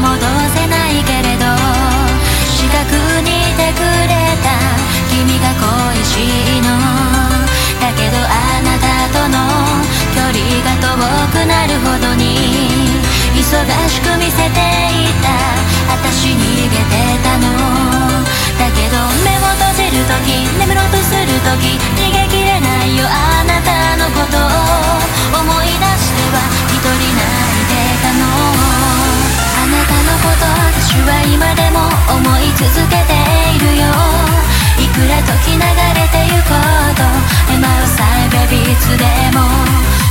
戻せないけれど近くにいてくれた君が恋しいの。だけどあなたとの距離が遠くなるほどに忙しく見せていた。時流れてこと。今をさえいつでも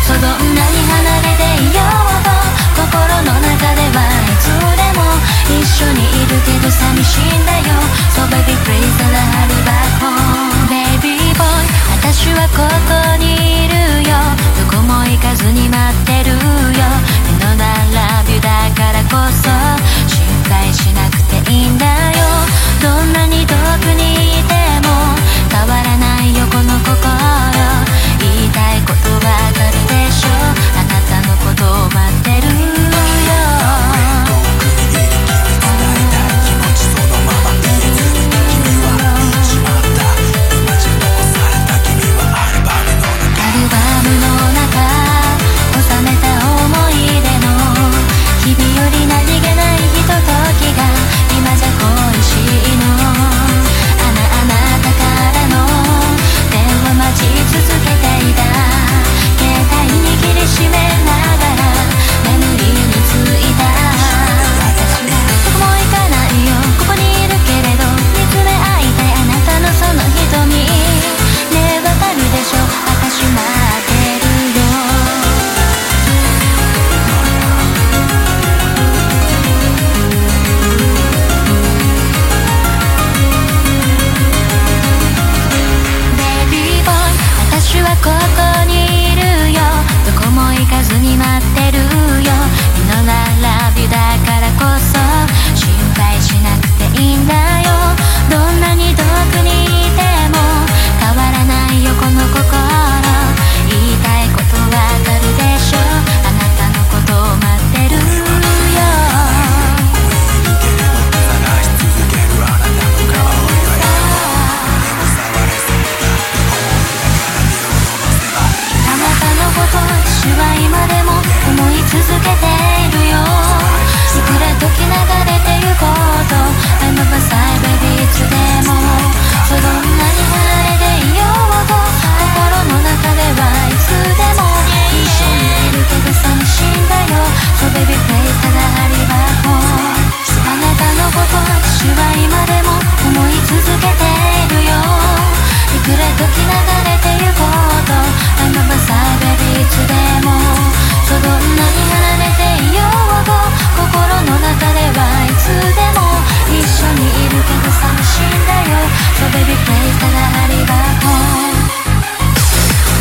そどんなに離れてい